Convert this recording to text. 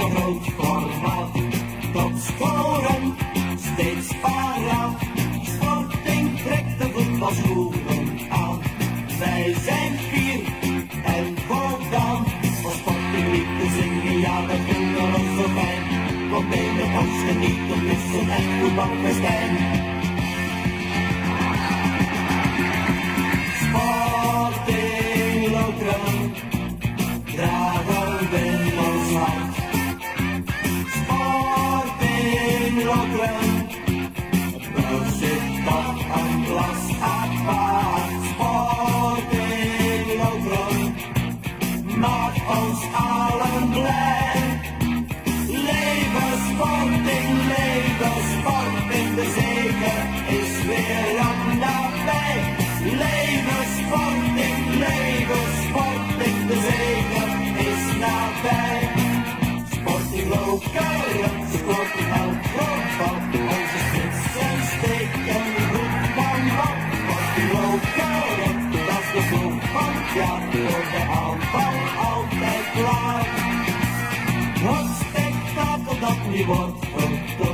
groot formaat. Tot scoren, steeds paraat. Sporting trekt de voetbalschoenen aan. Wij zijn fier en voldaan. Voor sporting niet te zingen, ja dat vinden we zo fijn. Want bij ons genieten is een echt voetbalfestijn. We zitten op een glas apart. Sporting Lokeren, maakt ons allen blij. Leven sporting, leven sporting, de zegen is weer aan nabij. Leven sporting, Wat sterk tafel dat niet wordt.